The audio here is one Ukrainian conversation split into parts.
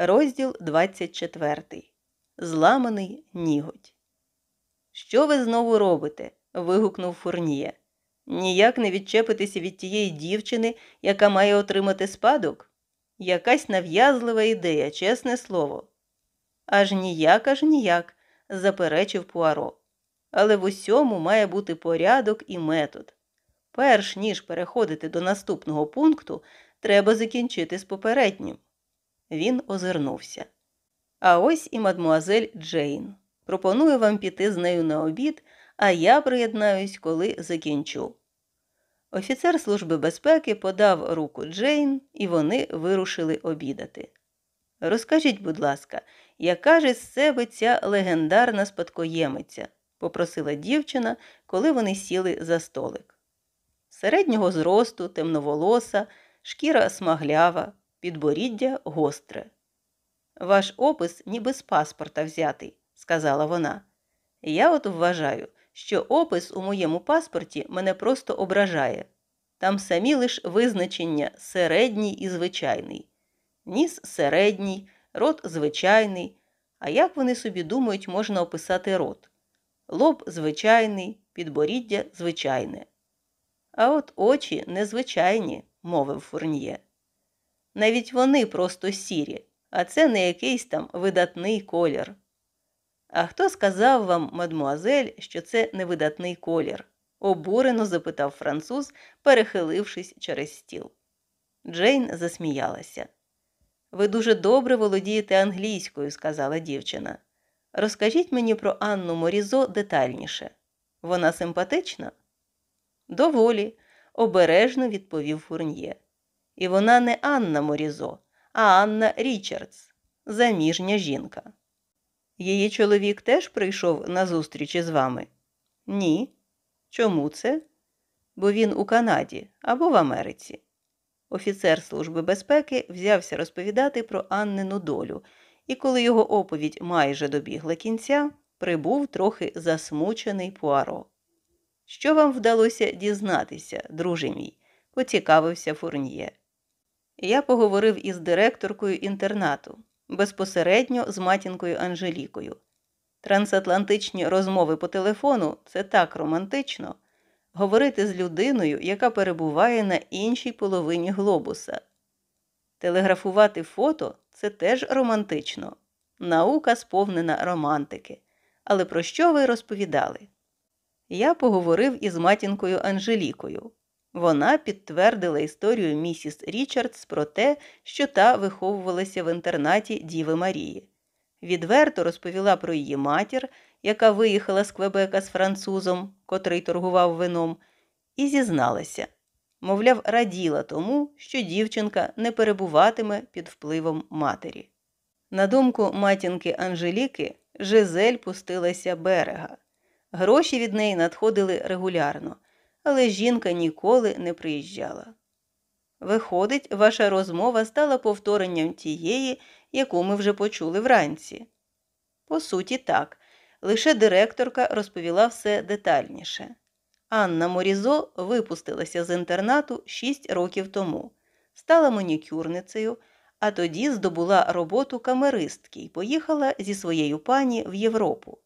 Розділ 24. Зламаний ніготь. Що ви знову робите? вигукнув Фурніє. Ніяк не відчепитися від тієї дівчини, яка має отримати спадок? Якась нав'язлива ідея, чесне слово. Аж ніяк, аж ніяк, заперечив Пуаро. Але в усьому має бути порядок і метод. Перш ніж переходити до наступного пункту, треба закінчити з попереднім. Він озирнувся. А ось і мадмуазель Джейн. Пропоную вам піти з нею на обід, а я приєднаюсь, коли закінчу. Офіцер Служби безпеки подав руку Джейн, і вони вирушили обідати. Розкажіть, будь ласка, яка ж із себе ця легендарна спадкоємиця? попросила дівчина, коли вони сіли за столик. Середнього зросту, темноволоса, шкіра смаглява, підборіддя гостре. Ваш опис ніби з паспорта взятий, сказала вона. Я от вважаю, що опис у моєму паспорті мене просто ображає. Там самі лиш визначення середній і звичайний. Ніс середній, рот звичайний. А як вони собі думають, можна описати рот? Лоб звичайний, підборіддя звичайне. А от очі незвичайні, мовив фурньє. Навіть вони просто сірі, а це не якийсь там видатний колір. А хто сказав вам, мадмуазель, що це невидатний колір? обурено запитав француз, перехилившись через стіл. Джейн засміялася. Ви дуже добре володієте англійською, сказала дівчина. Розкажіть мені про Анну Морізо детальніше. Вона симпатична? Доволі, обережно відповів фурньє. І вона не Анна Морізо, а Анна Річардс, заміжня жінка. Її чоловік теж прийшов на зустріч із вами? Ні. Чому це? Бо він у Канаді або в Америці. Офіцер Служби безпеки взявся розповідати про Аннину долю, і коли його оповідь майже добігла кінця, прибув трохи засмучений Пуаро. Що вам вдалося дізнатися, друже мій? поцікавився Фурньє. Я поговорив із директоркою інтернату, безпосередньо з матінкою Анжелікою. Трансатлантичні розмови по телефону це так романтично говорити з людиною, яка перебуває на іншій половині глобуса. Телеграфувати фото це теж романтично. Наука сповнена романтики. Але про що ви розповідали? Я поговорив із матінкою Анжелікою. Вона підтвердила історію місіс Річардс про те, що та виховувалася в інтернаті Діви Марії. Відверто розповіла про її матір, яка виїхала з Квебека з французом, котрий торгував вином, і зізналася мовляв, раділа тому, що дівчинка не перебуватиме під впливом матері. На думку матінки Анжеліки, Жизель пустилася берега. Гроші від неї надходили регулярно але жінка ніколи не приїжджала. Виходить, ваша розмова стала повторенням тієї, яку ми вже почули вранці. По суті, так, лише директорка розповіла все детальніше. Анна Морізо випустилася з інтернату шість років тому, стала манікюрницею, а тоді здобула роботу камеристки і поїхала зі своєю пані в Європу.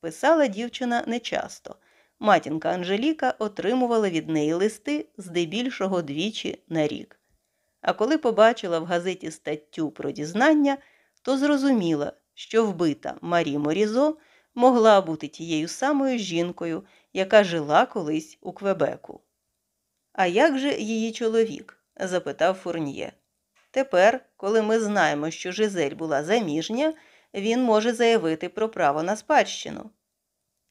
Писала дівчина нечасто, матінка Анжеліка отримувала від неї листи здебільшого двічі на рік. А коли побачила в газеті статтю про дізнання, то зрозуміла, що вбита Марі Морізо могла бути тією самою жінкою, яка жила колись у Квебеку. А як же її чоловік? запитав Фурньє. Тепер, коли ми знаємо, що Жизель була заміжня, він може заявити про право на спадщину.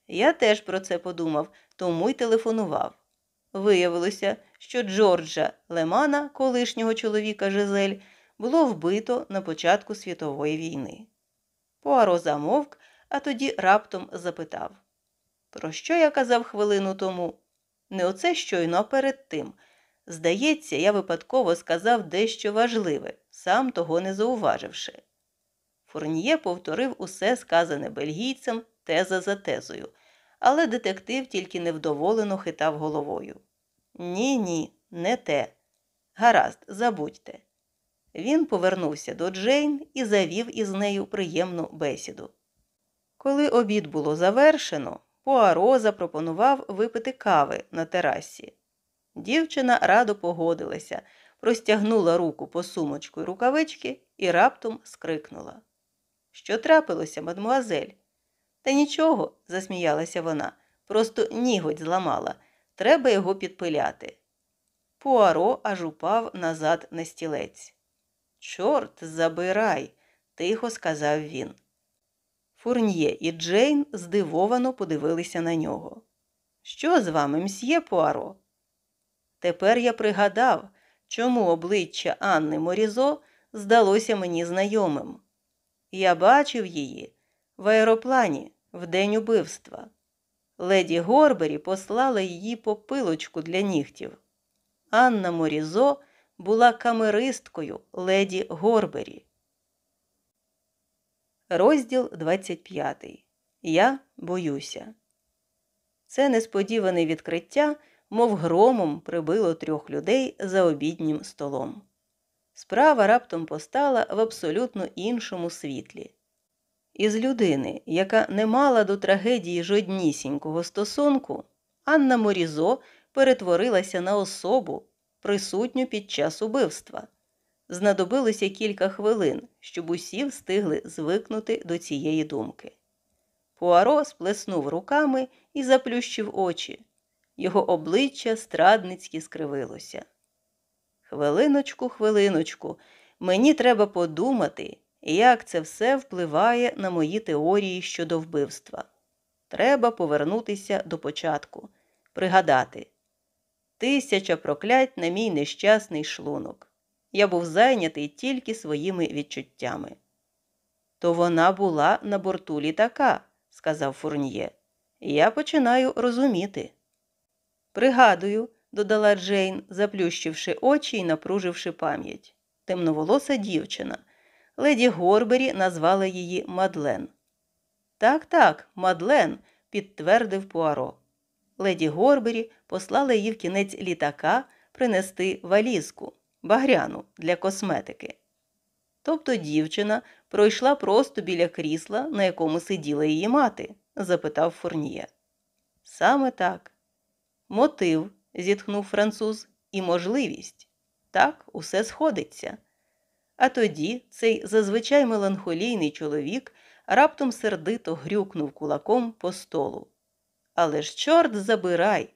Я теж про це подумав, тому й телефонував. Виявилося, що Джорджа Лемана, колишнього чоловіка Жизель, було вбито на початку світової війни. Пуаро замовк, а тоді раптом запитав Про що я казав хвилину тому? Не оце щойно а перед тим. Здається, я випадково сказав дещо важливе, сам того не зауваживши. Фурніє повторив усе сказане бельгійцем теза за тезою але детектив тільки невдоволено хитав головою. Ні, ні, не те. Гаразд, забудьте. Він повернувся до Джейн і завів із нею приємну бесіду. Коли обід було завершено, Пуаро запропонував випити кави на терасі. Дівчина радо погодилася, простягнула руку по сумочку й рукавички і раптом скрикнула. Що трапилося, мадмуазель? Та нічого, засміялася вона, просто ніготь зламала. Треба його підпиляти. Пуаро аж упав назад на стілець. Чорт, забирай, тихо сказав він. Фурньє і Джейн здивовано подивилися на нього. Що з вами, мсьє Пуаро? Тепер я пригадав, чому обличчя Анни Морізо здалося мені знайомим. Я бачив її в аероплані в день убивства. Леді Горбері послала її по пилочку для нігтів. Анна Морізо була камеристкою леді Горбері. Розділ 25. Я боюся. Це несподіване відкриття, мов громом, прибило трьох людей за обіднім столом. Справа раптом постала в абсолютно іншому світлі. Із людини, яка не мала до трагедії жоднісінького стосунку, Анна Морізо перетворилася на особу, присутню під час убивства. Знадобилося кілька хвилин, щоб усі встигли звикнути до цієї думки. Пуаро сплеснув руками і заплющив очі. Його обличчя страдницьки скривилося. Хвилиночку, хвилиночку, мені треба подумати, як це все впливає на мої теорії щодо вбивства. Треба повернутися до початку, пригадати тисяча проклять на мій нещасний шлунок. Я був зайнятий тільки своїми відчуттями. То вона була на борту літака, сказав Фурньє. Я починаю розуміти. Пригадую, додала Джейн, заплющивши очі і напруживши пам'ять. Темноволоса дівчина. Леді Горбері назвала її Мадлен. Так, так, Мадлен, підтвердив Пуаро. Леді Горбері послала її в кінець літака принести валізку, багряну для косметики. Тобто дівчина пройшла просто біля крісла, на якому сиділа її мати? запитав Фурніє. Саме так. Мотив, зітхнув француз, і можливість. Так, усе сходиться. А тоді цей зазвичай меланхолійний чоловік раптом сердито грюкнув кулаком по столу. Але ж, чорт забирай,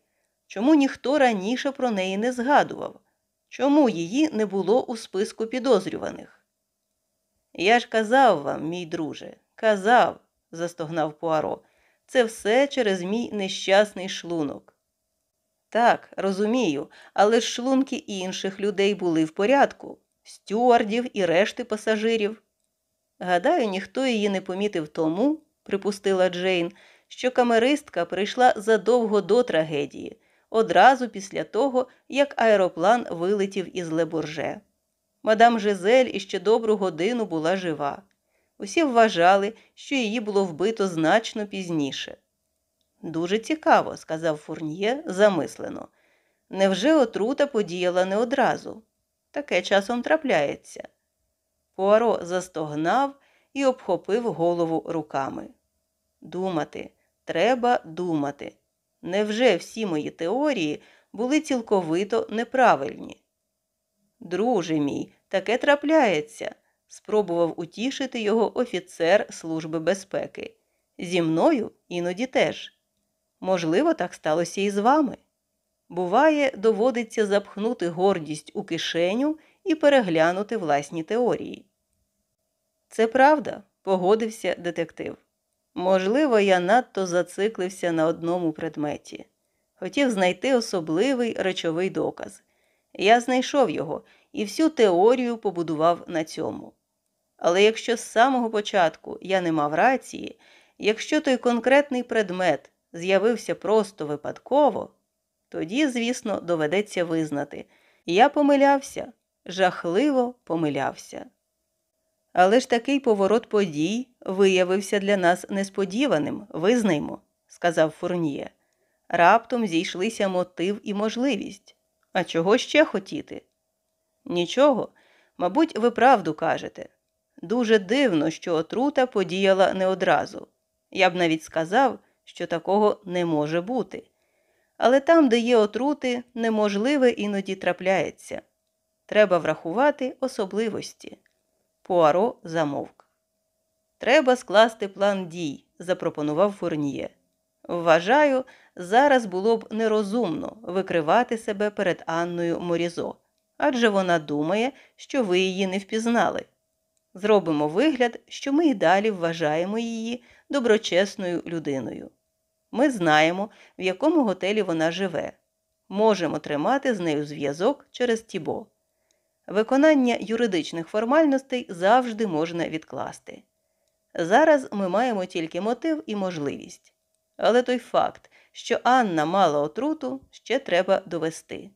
чому ніхто раніше про неї не згадував? Чому її не було у списку підозрюваних? Я ж казав вам, мій друже, казав, застогнав Пуаро, це все через мій нещасний шлунок. Так, розумію, але ж шлунки інших людей були в порядку, стюардів і решти пасажирів. Гадаю, ніхто її не помітив тому, припустила Джейн, що камеристка прийшла задовго до трагедії, одразу після того, як аероплан вилетів із Лебурже. Мадам Жизель іще добру годину була жива. Усі вважали, що її було вбито значно пізніше. Дуже цікаво, сказав Фурньє замислено. Невже отрута подіяла не одразу? Таке часом трапляється. Пуаро застогнав і обхопив голову руками. Думати, треба думати. Невже всі мої теорії були цілковито неправильні? Друже мій, таке трапляється, спробував утішити його офіцер Служби безпеки. Зі мною іноді теж. Можливо, так сталося і з вами. Буває, доводиться запхнути гордість у кишеню і переглянути власні теорії. Це правда, погодився детектив. Можливо, я надто зациклився на одному предметі. Хотів знайти особливий речовий доказ. Я знайшов його і всю теорію побудував на цьому. Але якщо з самого початку я не мав рації, якщо той конкретний предмет з'явився просто випадково, тоді, звісно, доведеться визнати я помилявся, жахливо помилявся. Але ж такий поворот подій виявився для нас несподіваним, визнаймо, сказав Фурніє. Раптом зійшлися мотив і можливість. А чого ще хотіти? Нічого, Мабуть, ви правду кажете. Дуже дивно, що отрута подіяла не одразу. Я б навіть сказав, що такого не може бути. Але там, де є отрути, неможливе іноді трапляється. Треба врахувати особливості. Пуаро замовк. Треба скласти план дій, запропонував Фурніє. Вважаю, зараз було б нерозумно викривати себе перед Анною Морізо, адже вона думає, що ви її не впізнали. Зробимо вигляд, що ми й далі вважаємо її доброчесною людиною. Ми знаємо, в якому готелі вона живе. Можемо тримати з нею зв'язок через Тібо. Виконання юридичних формальностей завжди можна відкласти. Зараз ми маємо тільки мотив і можливість. Але той факт, що Анна мала отруту, ще треба довести.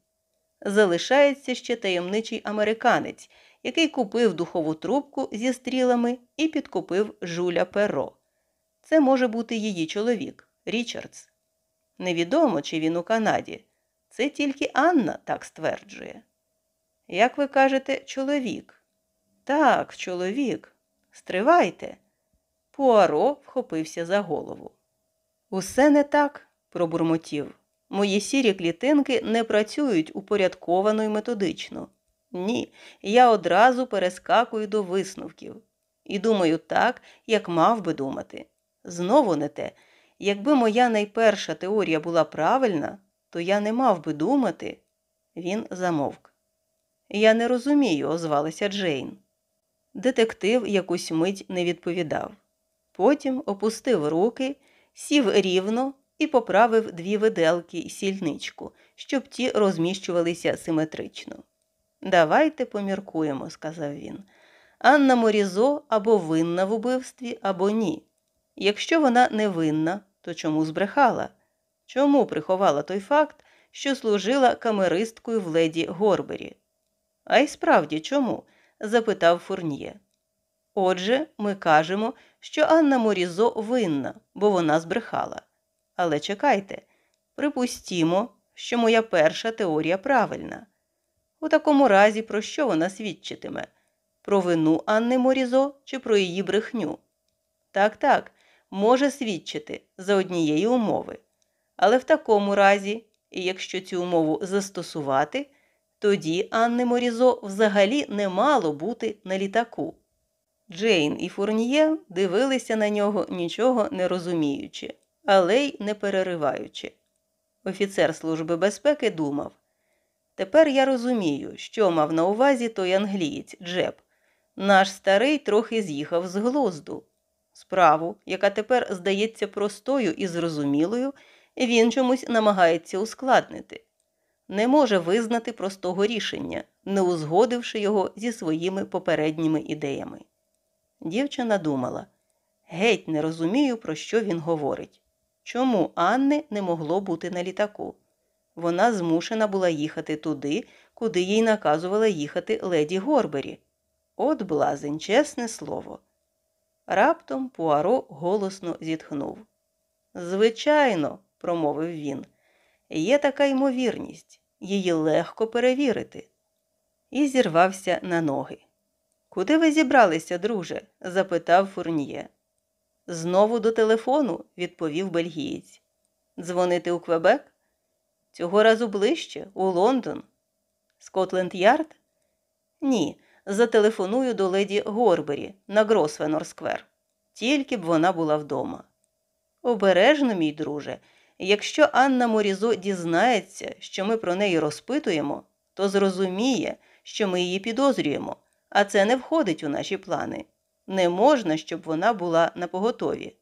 Залишається ще таємничий американець, який купив духову трубку зі стрілами і підкупив жуля перо. Це може бути її чоловік, Річардс. Невідомо, чи він у Канаді. Це тільки Анна так стверджує. Як ви кажете, чоловік? Так, чоловік. Стривайте. Пуаро вхопився за голову. Усе не так, пробурмотів. Мої сірі клітинки не працюють упорядковано і методично. Ні, я одразу перескакую до висновків. І думаю так, як мав би думати. Знову не те. Якби моя найперша теорія була правильна, то я не мав би думати. Він замовк. Я не розумію, озвалася Джейн. Детектив якусь мить не відповідав. Потім опустив руки, сів рівно і поправив дві виделки і сільничку, щоб ті розміщувалися симетрично. Давайте поміркуємо, сказав він. Анна Морізо або винна в убивстві, або ні. Якщо вона не винна, то чому збрехала? Чому приховала той факт, що служила камеристкою в леді Горбері? А й справді чому? запитав Фурніє. Отже, ми кажемо, що Анна Морізо винна, бо вона збрехала. Але чекайте, припустімо, що моя перша теорія правильна. У такому разі, про що вона свідчитиме? Про вину Анни Морізо чи про її брехню? Так, так, може свідчити за однієї умови. Але в такому разі, якщо цю умову застосувати, тоді Анни Морізо взагалі не мало бути на літаку. Джейн і Фурніє дивилися на нього, нічого не розуміючи, але й не перериваючи. Офіцер Служби безпеки думав Тепер я розумію, що мав на увазі той англієць Джеб. Наш старий трохи з'їхав з глузду. Справу, яка тепер здається простою і зрозумілою, він чомусь намагається ускладнити. Не може визнати простого рішення, не узгодивши його зі своїми попередніми ідеями. Дівчина думала геть не розумію, про що він говорить. Чому Анни не могло бути на літаку? Вона змушена була їхати туди, куди їй наказувала їхати леді Горбері. От блазень, чесне слово. Раптом Пуаро голосно зітхнув. Звичайно, промовив він, є така ймовірність, її легко перевірити. І зірвався на ноги. Куди ви зібралися, друже? запитав Фурніє. Знову до телефону, відповів бельгієць. Дзвонити у Квебек? Цього разу ближче, у Лондон. Скотленд Ярд? Ні. Зателефоную до леді Горбері на Гросвенор Сквер. Тільки б вона була вдома. Обережно, мій друже, якщо Анна Морізо дізнається, що ми про неї розпитуємо, то зрозуміє, що ми її підозрюємо, а це не входить у наші плани. Не можна, щоб вона була на поготові.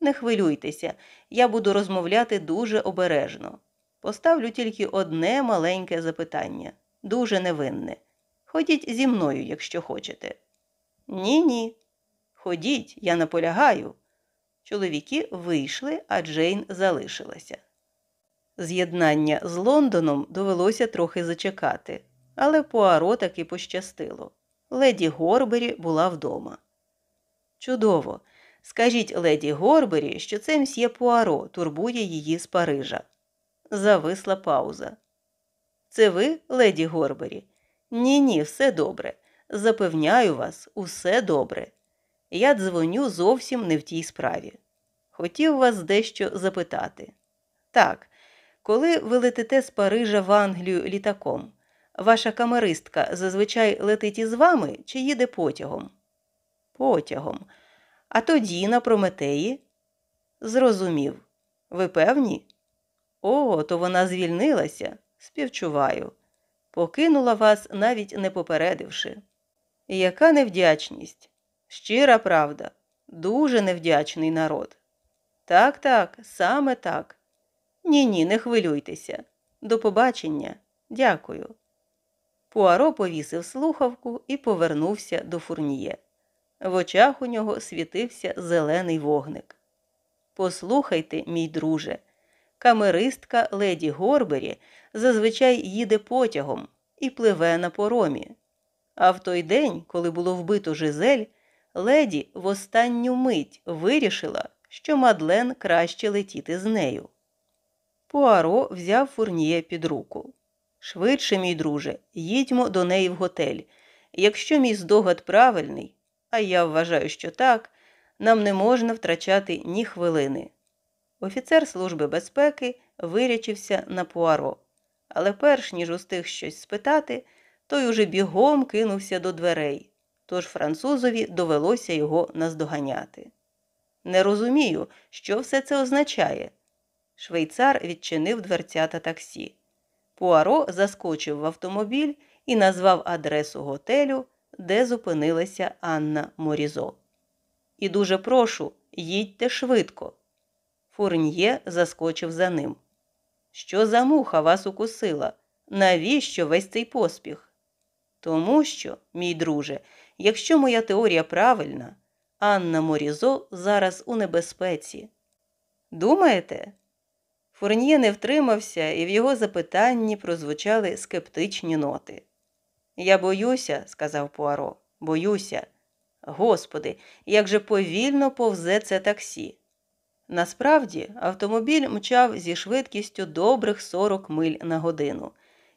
Не хвилюйтеся, я буду розмовляти дуже обережно. Поставлю тільки одне маленьке запитання, дуже невинне. Ходіть зі мною, якщо хочете. Ні, ні. Ходіть, я наполягаю. Чоловіки вийшли, а Джейн залишилася. З'єднання з Лондоном довелося трохи зачекати, але Пуаро таки пощастило. Леді Горбері була вдома. Чудово. Скажіть леді Горбері, що це мсьє Пуаро турбує її з Парижа. Зависла пауза. Це ви, леді Горбері? Ні, ні, все добре. запевняю вас, усе добре. Я дзвоню зовсім не в тій справі. Хотів вас дещо запитати. Так, коли ви летите з Парижа в Англію літаком, ваша камеристка зазвичай летить із вами чи їде потягом? Потягом. А тоді на Прометеї? Зрозумів. Ви певні? О, то вона звільнилася. Співчуваю. Покинула вас, навіть не попередивши. Яка невдячність? Щира правда, дуже невдячний народ. Так, так, саме так. Ні, ні, не хвилюйтеся. До побачення. Дякую. Пуаро повісив слухавку і повернувся до фурніє. В очах у нього світився зелений вогник. Послухайте, мій друже, камеристка леді Горбері зазвичай їде потягом і пливе на поромі. А в той день, коли було вбито Жизель, леді в останню мить вирішила, що Мадлен краще летіти з нею. Пуаро взяв фурніє під руку. Швидше, мій друже, їдьмо до неї в готель. Якщо мій здогад правильний, а я вважаю, що так, нам не можна втрачати ні хвилини. Офіцер Служби безпеки вирячився на Пуаро, але перш ніж устиг щось спитати, той уже бігом кинувся до дверей, тож французові довелося його наздоганяти. Не розумію, що все це означає. Швейцар відчинив дверцята таксі. Пуаро заскочив в автомобіль і назвав адресу готелю, де зупинилася Анна Морізо. І дуже прошу, їдьте швидко. Фурньє заскочив за ним. Що за муха вас укусила? Навіщо весь цей поспіх? Тому що, мій друже, якщо моя теорія правильна, Анна Морізо зараз у небезпеці. Думаєте? Фурньє не втримався, і в його запитанні прозвучали скептичні ноти. Я боюся, сказав Пуаро, боюся. Господи, як же повільно повзе це таксі. Насправді, автомобіль мчав зі швидкістю добрих 40 миль на годину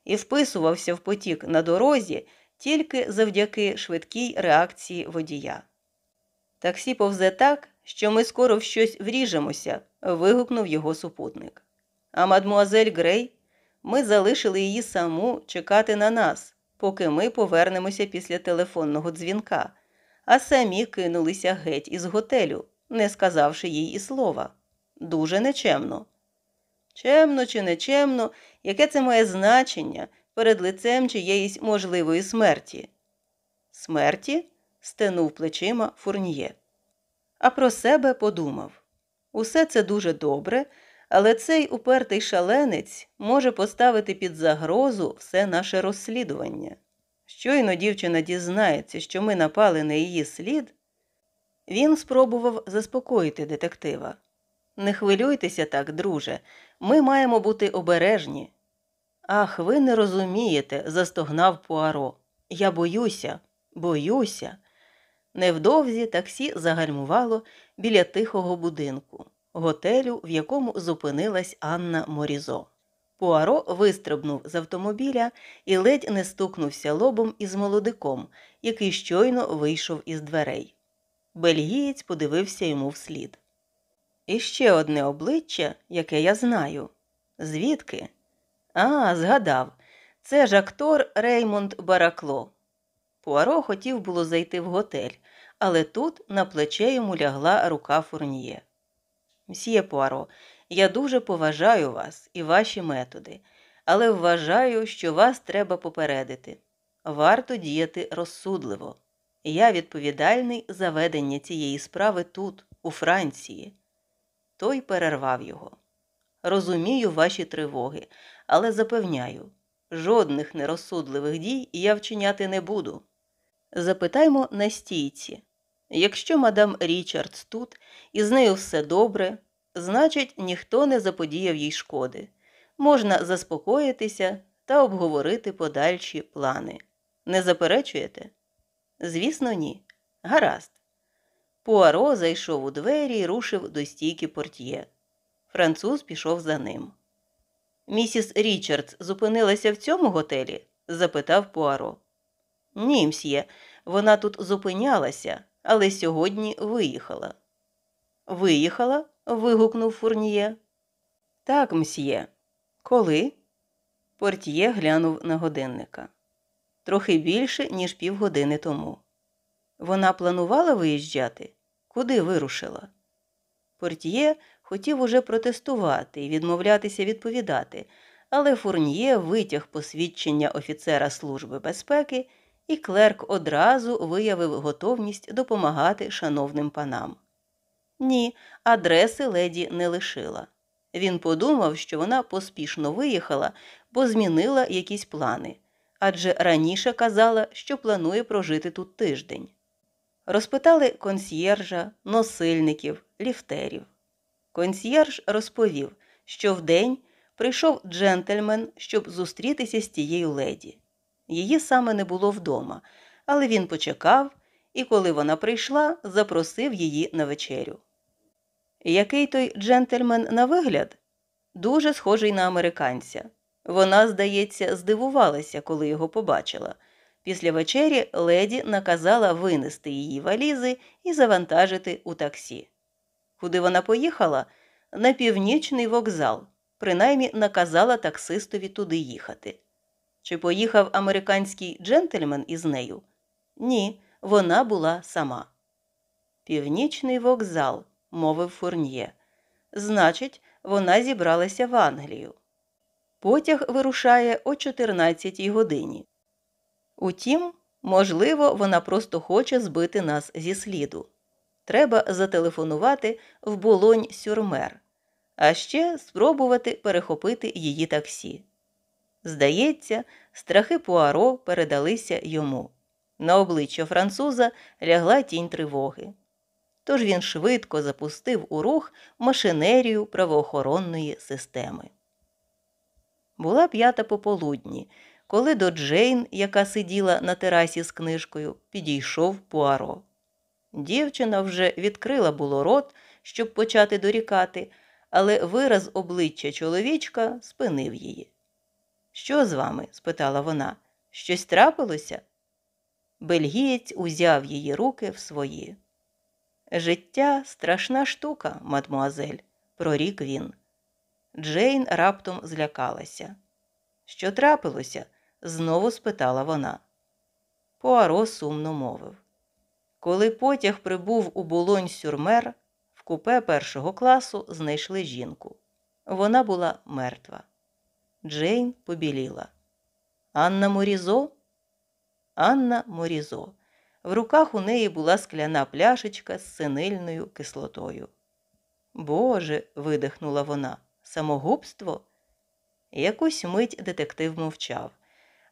і вписувався в потік на дорозі тільки завдяки швидкій реакції водія. Таксі повзе так, що ми скоро в щось вріжемося, вигукнув його супутник. А мадмуазель Грей, ми залишили її саму чекати на нас, поки ми повернемося після телефонного дзвінка, а самі кинулися геть із готелю, не сказавши їй і слова. Дуже нечемно. Чемно чи нечемно, яке це має значення перед лицем чиєїсь можливої смерті? Смерті? стенув плечима фурніє. А про себе подумав усе це дуже добре, але цей упертий шаленець може поставити під загрозу все наше розслідування. Щойно дівчина дізнається, що ми напали на її слід, він спробував заспокоїти детектива. Не хвилюйтеся так, друже, ми маємо бути обережні. Ах, ви не розумієте, застогнав Пуаро. Я боюся, боюся. Невдовзі таксі загальмувало біля тихого будинку, готелю, в якому зупинилась Анна Морізо. Пуаро вистрибнув з автомобіля і ледь не стукнувся лобом із молодиком, який щойно вийшов із дверей. Бельгієць подивився йому вслід. І ще одне обличчя, яке я знаю. Звідки? А, згадав. Це ж актор Реймонд Баракло. Пуаро хотів було зайти в готель, але тут на плече йому лягла рука фурніє. Мсьє Пуаро, я дуже поважаю вас і ваші методи, але вважаю, що вас треба попередити. Варто діяти розсудливо. Я відповідальний за ведення цієї справи тут, у Франції. Той перервав його. Розумію ваші тривоги, але запевняю, жодних нерозсудливих дій я вчиняти не буду. Запитаймо на стійці. Якщо мадам Річардс тут і з нею все добре, значить, ніхто не заподіяв їй шкоди. Можна заспокоїтися та обговорити подальші плани. Не заперечуєте? Звісно, ні. Гаразд. Пуаро зайшов у двері і рушив до стійки портьє. Француз пішов за ним. Місіс Річардс зупинилася в цьому готелі? запитав Пуаро. Ні, мсьє, вона тут зупинялася, але сьогодні виїхала. Виїхала? вигукнув фурніє. Так, мсьє. Коли? Портьє глянув на годинника. Трохи більше, ніж півгодини тому. Вона планувала виїжджати? Куди вирушила? Портьє хотів уже протестувати і відмовлятися відповідати, але Фурньє витяг посвідчення офіцера Служби безпеки, і клерк одразу виявив готовність допомагати шановним панам. Ні, адреси леді не лишила. Він подумав, що вона поспішно виїхала, бо змінила якісь плани, адже раніше казала, що планує прожити тут тиждень. Розпитали консьєржа, носильників, ліфтерів. Консьєрж розповів, що вдень прийшов джентльмен, щоб зустрітися з тією леді. Її саме не було вдома, але він почекав і, коли вона прийшла, запросив її на вечерю. Який той джентльмен на вигляд? Дуже схожий на американця. Вона, здається, здивувалася, коли його побачила. Після вечері леді наказала винести її валізи і завантажити у таксі. Куди вона поїхала? На північний вокзал, принаймні наказала таксистові туди їхати. Чи поїхав американський джентльмен із нею? Ні, вона була сама. Північний вокзал, мовив фурньє. Значить, вона зібралася в Англію. Потяг вирушає о 14 годині. Утім, можливо, вона просто хоче збити нас зі сліду. Треба зателефонувати в болонь сюрмер, а ще спробувати перехопити її таксі. Здається, страхи Пуаро передалися йому. На обличчя француза лягла тінь тривоги. Тож він швидко запустив у рух машинерію правоохоронної системи. Була п'ята пополудні, коли до Джейн, яка сиділа на терасі з книжкою, підійшов Пуаро. Дівчина вже відкрила було рот, щоб почати дорікати, але вираз обличчя чоловічка спинив її. Що з вами? спитала вона. Щось трапилося? Бельгієць узяв її руки в свої. Життя страшна штука, мадмуазель, прорік він. Джейн раптом злякалася. Що трапилося? знову спитала вона. Пуаро сумно мовив. Коли потяг прибув у болонь сюрмер, в купе першого класу знайшли жінку. Вона була мертва. Джейн побіліла. Анна Морізо? Анна Морізо. В руках у неї була скляна пляшечка з синильною кислотою. Боже, видихнула вона, самогубство? Якусь мить детектив мовчав,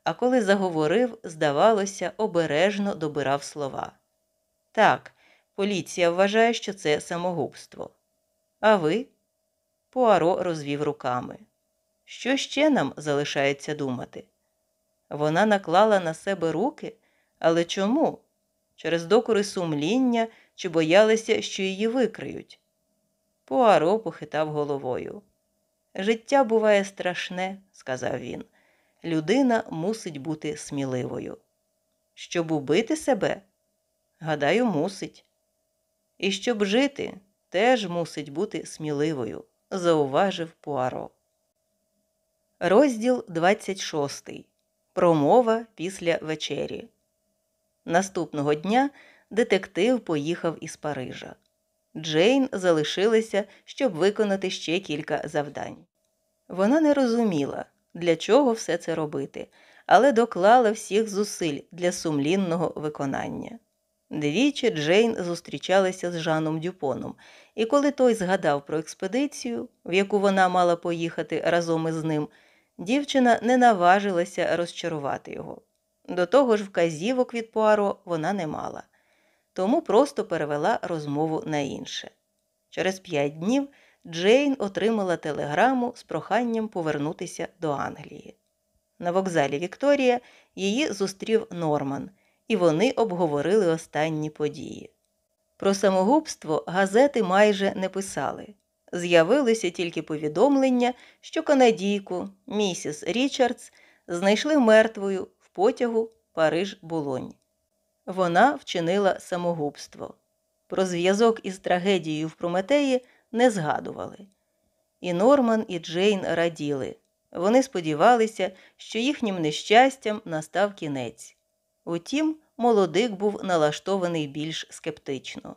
а коли заговорив, здавалося, обережно добирав слова. Так, поліція вважає, що це самогубство. А ви? Пуаро розвів руками. Що ще нам залишається думати? Вона наклала на себе руки, але чому? Через докори сумління чи боялися, що її викриють? Пуаро похитав головою. Життя буває страшне, сказав він. Людина мусить бути сміливою. Щоб убити себе? Гадаю, мусить. І щоб жити, теж мусить бути сміливою, зауважив Пуаро. Розділ 26. Промова після вечері. Наступного дня детектив поїхав із Парижа. Джейн залишилася, щоб виконати ще кілька завдань. Вона не розуміла, для чого все це робити, але доклала всіх зусиль для сумлінного виконання. Двічі Джейн зустрічалася з Жаном Дюпоном, і коли той згадав про експедицію, в яку вона мала поїхати разом із ним, дівчина не наважилася розчарувати його. До того ж, вказівок від Пуаро вона не мала, тому просто перевела розмову на інше. Через п'ять днів Джейн отримала телеграму з проханням повернутися до Англії. На вокзалі Вікторія її зустрів Норман, і вони обговорили останні події. Про самогубство газети майже не писали. З'явилися тільки повідомлення, що канадійку місіс Річардс знайшли мертвою в потягу Париж Булонь. Вона вчинила самогубство. Про зв'язок із трагедією в Прометеї не згадували. І Норман, і Джейн раділи. Вони сподівалися, що їхнім нещастям настав кінець. Утім, молодик був налаштований більш скептично.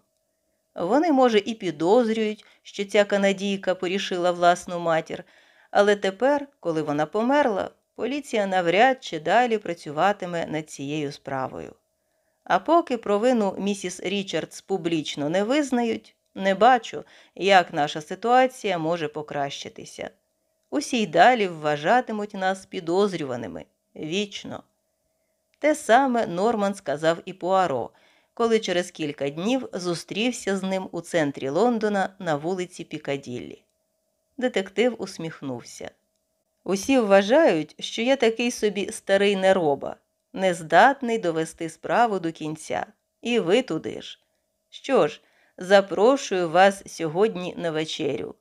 Вони, може, і підозрюють, що ця канадійка порішила власну матір, але тепер, коли вона померла, поліція навряд чи далі працюватиме над цією справою. А поки провину місіс Річардс публічно не визнають, не бачу, як наша ситуація може покращитися. Усі й далі вважатимуть нас підозрюваними вічно. Те саме Норман сказав і Пуаро, коли через кілька днів зустрівся з ним у центрі Лондона на вулиці Пікаділлі. Детектив усміхнувся. Усі вважають, що я такий собі старий нероба, нездатний довести справу до кінця. І ви туди ж. Що ж, запрошую вас сьогодні на вечерю.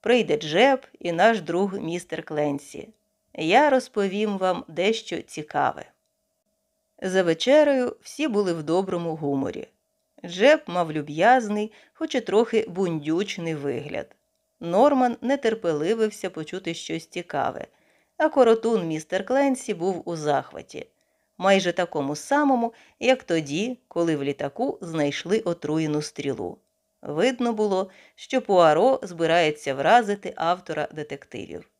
Прийде Джеб і наш друг містер Кленсі. Я розповім вам дещо цікаве. За вечерею всі були в доброму гуморі. Джеб мав люб'язний, хоч і трохи бундючний вигляд. Норман нетерпеливився почути щось цікаве, а коротун містер Кленсі був у захваті, майже такому самому, як тоді, коли в літаку знайшли отруєну стрілу. Видно було, що Пуаро збирається вразити автора детективів.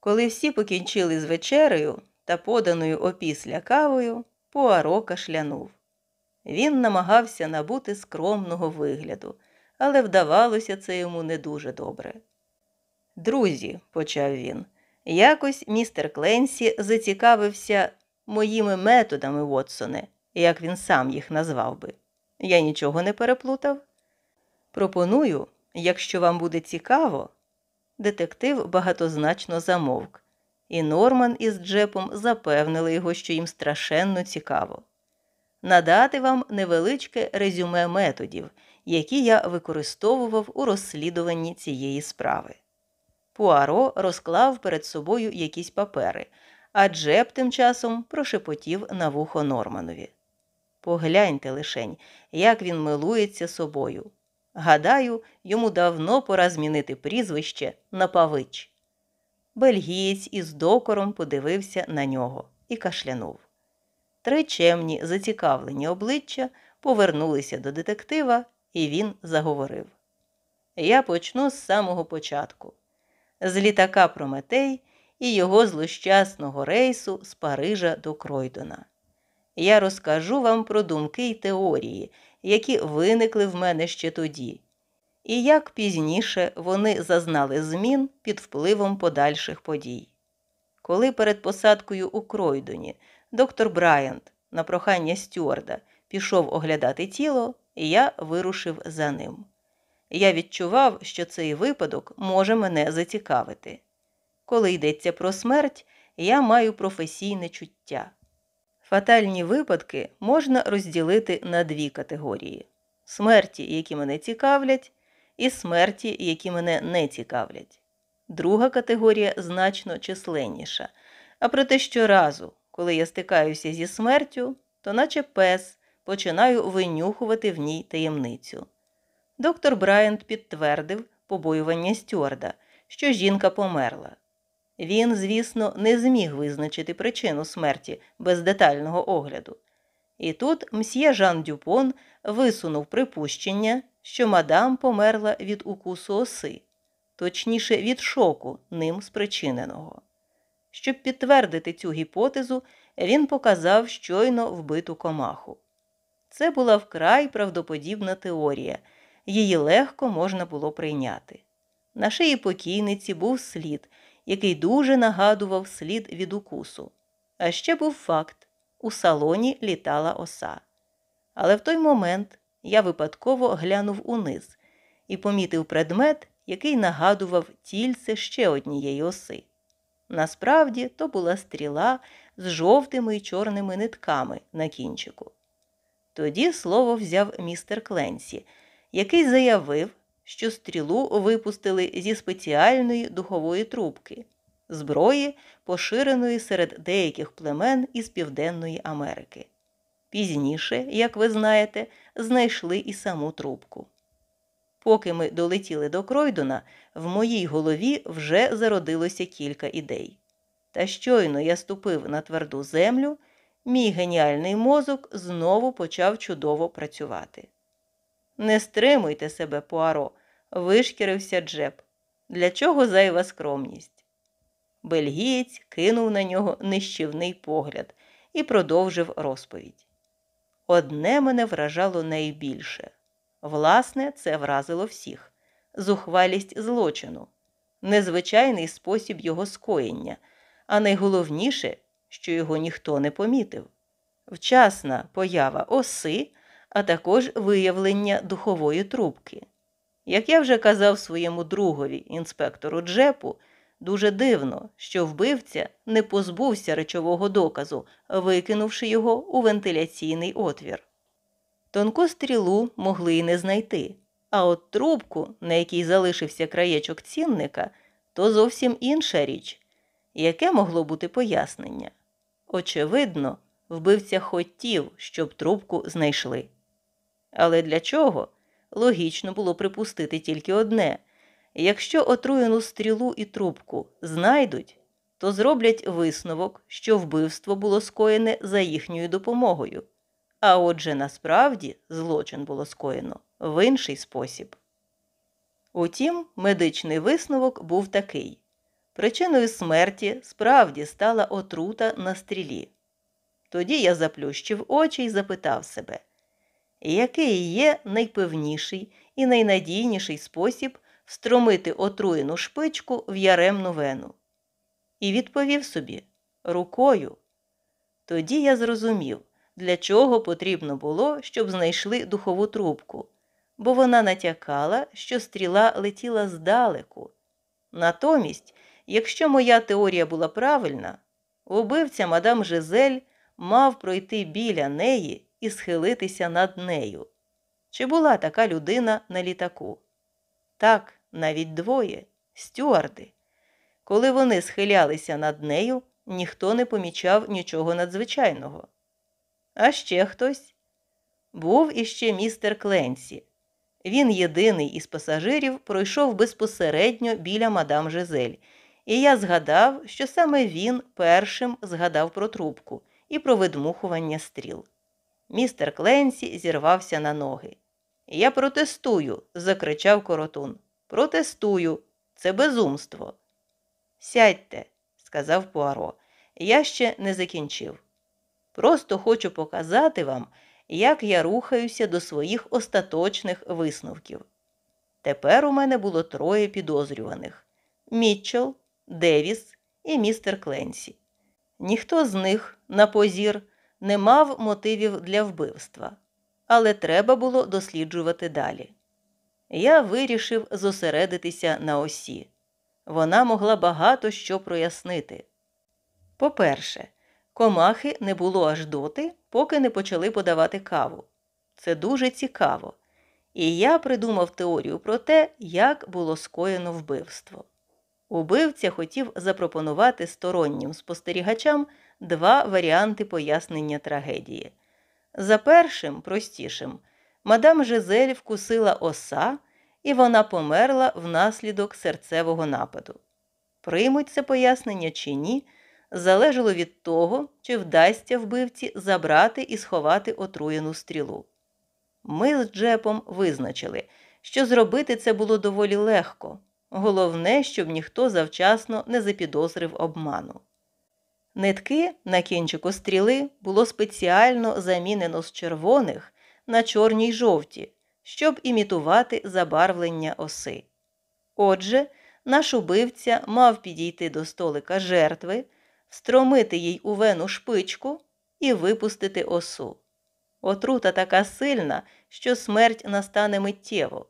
Коли всі покінчили з вечерею та поданою опісля кавою, Пуаро кашлянув. Він намагався набути скромного вигляду, але вдавалося це йому не дуже добре. Друзі, почав він, якось містер Кленсі зацікавився моїми методами, Вотсоне, як він сам їх назвав би. Я нічого не переплутав. Пропоную, якщо вам буде цікаво, детектив багатозначно замовк, і Норман із Джепом запевнили його, що їм страшенно цікаво. Надати вам невеличке резюме методів, які я використовував у розслідуванні цієї справи. Пуаро розклав перед собою якісь папери, а Джеб тим часом прошепотів на вухо Норманові. Погляньте лишень, як він милується собою. Гадаю, йому давно пора змінити прізвище на Павич. Бельгієць із докором подивився на нього і кашлянув. Три чемні, зацікавлені обличчя повернулися до детектива, і він заговорив. Я почну з самого початку, з літака Прометей і його злощасного рейсу з Парижа до Кройдона. Я розкажу вам про думки й теорії, які виникли в мене ще тоді, і як пізніше вони зазнали змін під впливом подальших подій. Коли перед посадкою у Кройдоні доктор Брайант на прохання стюарда пішов оглядати тіло, я вирушив за ним. Я відчував, що цей випадок може мене зацікавити. Коли йдеться про смерть, я маю професійне чуття. Фатальні випадки можна розділити на дві категорії: смерті, які мене цікавлять, і смерті, які мене не цікавлять. Друга категорія значно численніша. А проте щоразу, коли я стикаюся зі смертю, то, наче пес, починаю винюхувати в ній таємницю. Доктор Брайант підтвердив побоювання стюарда, що жінка померла. Він, звісно, не зміг визначити причину смерті без детального огляду. І тут мсьє Жан Дюпон висунув припущення, що мадам померла від укусу оси, точніше від шоку, ним спричиненого. Щоб підтвердити цю гіпотезу, він показав щойно вбиту комаху. Це була вкрай правдоподібна теорія, її легко можна було прийняти. На шиї покійниці був слід який дуже нагадував слід від укусу. А ще був факт у салоні літала оса. Але в той момент я випадково глянув униз і помітив предмет, який нагадував тільце ще однієї оси. Насправді то була стріла з жовтими й чорними нитками на кінчику. Тоді слово взяв містер Кленсі, який заявив, що стрілу випустили зі спеціальної духової трубки. зброї, поширеної серед деяких племен із Південної Америки. Пізніше, як ви знаєте, знайшли і саму трубку. Поки ми долетіли до Кройдона, в моїй голові вже зародилося кілька ідей. Та щойно я ступив на тверду землю, мій геніальний мозок знову почав чудово працювати. Не стримуйте себе, Пуаро, вишкірився Джеб. Для чого зайва скромність? Бельгієць кинув на нього нищівний погляд і продовжив розповідь. Одне мене вражало найбільше. Власне, це вразило всіх зухвалість злочину, незвичайний спосіб його скоєння, а найголовніше, що його ніхто не помітив вчасна поява оси, а також виявлення духової трубки. Як я вже казав своєму другові, інспектору Джепу, дуже дивно, що вбивця не позбувся речового доказу, викинувши його у вентиляційний отвір. Тонку стрілу могли й не знайти, а от трубку, на якій залишився краєчок цінника, то зовсім інша річ. Яке могло бути пояснення? Очевидно, вбивця хотів, щоб трубку знайшли. Але для чого? Логічно було припустити тільки одне якщо отруєну стрілу і трубку знайдуть, то зроблять висновок, що вбивство було скоєне за їхньою допомогою. А отже, насправді злочин було скоєно в інший спосіб. Утім, медичний висновок був такий причиною смерті справді стала отрута на стрілі. Тоді я заплющив очі і запитав себе, який є найпевніший і найнадійніший спосіб встромити отруєну шпичку в яремну вену. І відповів собі рукою. Тоді я зрозумів для чого потрібно було, щоб знайшли духову трубку, бо вона натякала, що стріла летіла здалеку. Натомість, якщо моя теорія була правильна, убивця мадам Жизель мав пройти біля неї і схилитися над нею. Чи була така людина на літаку? Так, навіть двоє стюарди. Коли вони схилялися над нею, ніхто не помічав нічого надзвичайного. А ще хтось? Був іще містер Кленсі. Він єдиний із пасажирів пройшов безпосередньо біля мадам Жизель, і я згадав, що саме він першим згадав про трубку і про видмухування стріл. Містер Кленсі зірвався на ноги. Я протестую, закричав коротун. Протестую, це безумство. Сядьте, сказав Пуаро. Я ще не закінчив. Просто хочу показати вам, як я рухаюся до своїх остаточних висновків. Тепер у мене було троє підозрюваних Мітчелл, Девіс і містер Кленсі. Ніхто з них, на позір, не мав мотивів для вбивства, але треба було досліджувати далі. Я вирішив зосередитися на осі. Вона могла багато що прояснити. По-перше, Комахи не було аж доти, поки не почали подавати каву. Це дуже цікаво. І я придумав теорію про те, як було скоєно вбивство. Убивця хотів запропонувати стороннім спостерігачам два варіанти пояснення трагедії. За першим, простішим, мадам Жизель вкусила оса, і вона померла внаслідок серцевого нападу. Приймуть це пояснення чи ні залежало від того, чи вдасться вбивці забрати і сховати отруєну стрілу. Ми з Джепом визначили, що зробити це було доволі легко, головне, щоб ніхто завчасно не запідозрив обману. Нитки на кінчику стріли було спеціально замінено з червоних на чорні й жовті, щоб імітувати забарвлення оси. Отже, наш убивця мав підійти до столика жертви стромити їй у вену шпичку і випустити осу. Отрута така сильна, що смерть настане миттєво.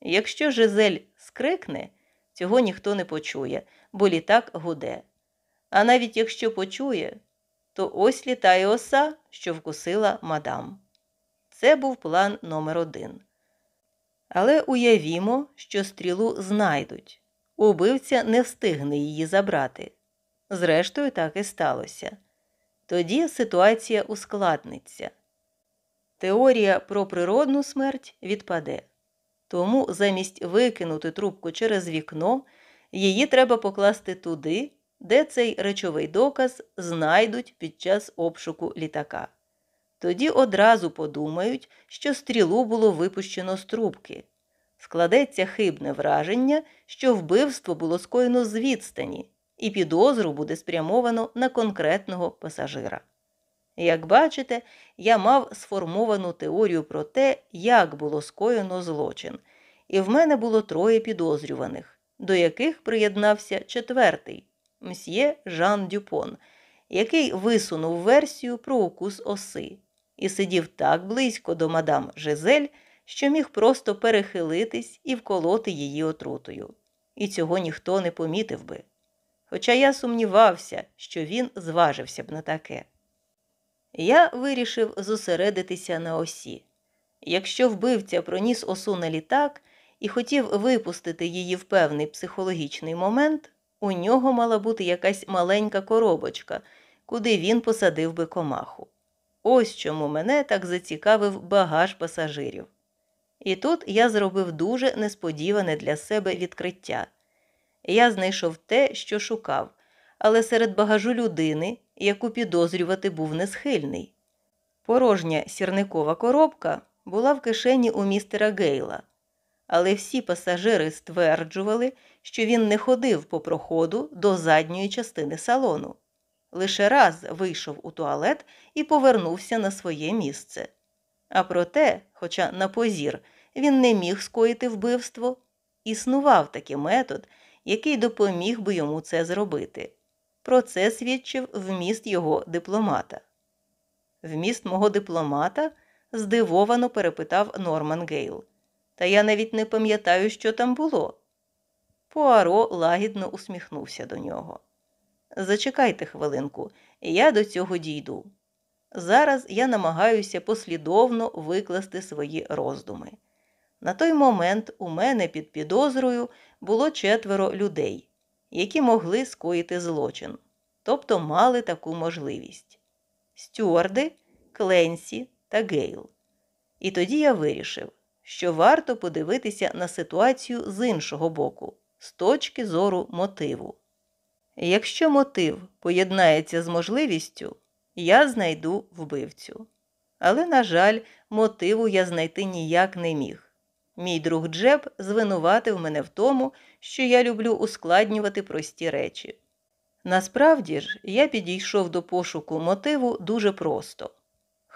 Якщо Жизель скрикне, цього ніхто не почує, бо літак гуде. А навіть якщо почує, то ось літає оса, що вкусила мадам. Це був план номер один. Але уявімо, що стрілу знайдуть. Убивця не встигне її забрати Зрештою, так і сталося. Тоді ситуація ускладниться. Теорія про природну смерть відпаде. Тому замість викинути трубку через вікно, її треба покласти туди, де цей речовий доказ знайдуть під час обшуку літака. Тоді одразу подумають, що стрілу було випущено з трубки. Складеться хибне враження, що вбивство було скоєно з відстані, і підозру буде спрямовано на конкретного пасажира. Як бачите, я мав сформовану теорію про те, як було скоєно злочин, і в мене було троє підозрюваних, до яких приєднався четвертий мсьє Жан Дюпон, який висунув версію про укус оси і сидів так близько до мадам Жизель, що міг просто перехилитись і вколоти її отрутою. І цього ніхто не помітив би. Хоча я сумнівався, що він зважився б на таке. Я вирішив зосередитися на осі. Якщо вбивця проніс осу на літак і хотів випустити її в певний психологічний момент, у нього мала бути якась маленька коробочка, куди він посадив би комаху. Ось чому мене так зацікавив багаж пасажирів. І тут я зробив дуже несподіване для себе відкриття. Я знайшов те, що шукав, але серед багажу людини, яку підозрювати був не схильний. Порожня сірникова коробка була в кишені у містера Гейла, але всі пасажири стверджували, що він не ходив по проходу до задньої частини салону. Лише раз вийшов у туалет і повернувся на своє місце. А проте, хоча на позір він не міг скоїти вбивство, існував такий метод, який допоміг би йому це зробити. Про це свідчив вміст його дипломата. Вміст мого дипломата? здивовано перепитав Норман Гейл. Та я навіть не пам'ятаю, що там було. Пуаро лагідно усміхнувся до нього. Зачекайте хвилинку, я до цього дійду. Зараз я намагаюся послідовно викласти свої роздуми. На той момент у мене під підозрою було четверо людей, які могли скоїти злочин, тобто мали таку можливість стюарди, Кленсі та Гейл. І тоді я вирішив, що варто подивитися на ситуацію з іншого боку, з точки зору мотиву. Якщо мотив поєднається з можливістю, я знайду вбивцю. Але, на жаль, мотиву я знайти ніяк не міг. Мій друг Джеб звинуватив мене в тому, що я люблю ускладнювати прості речі. Насправді ж, я підійшов до пошуку мотиву дуже просто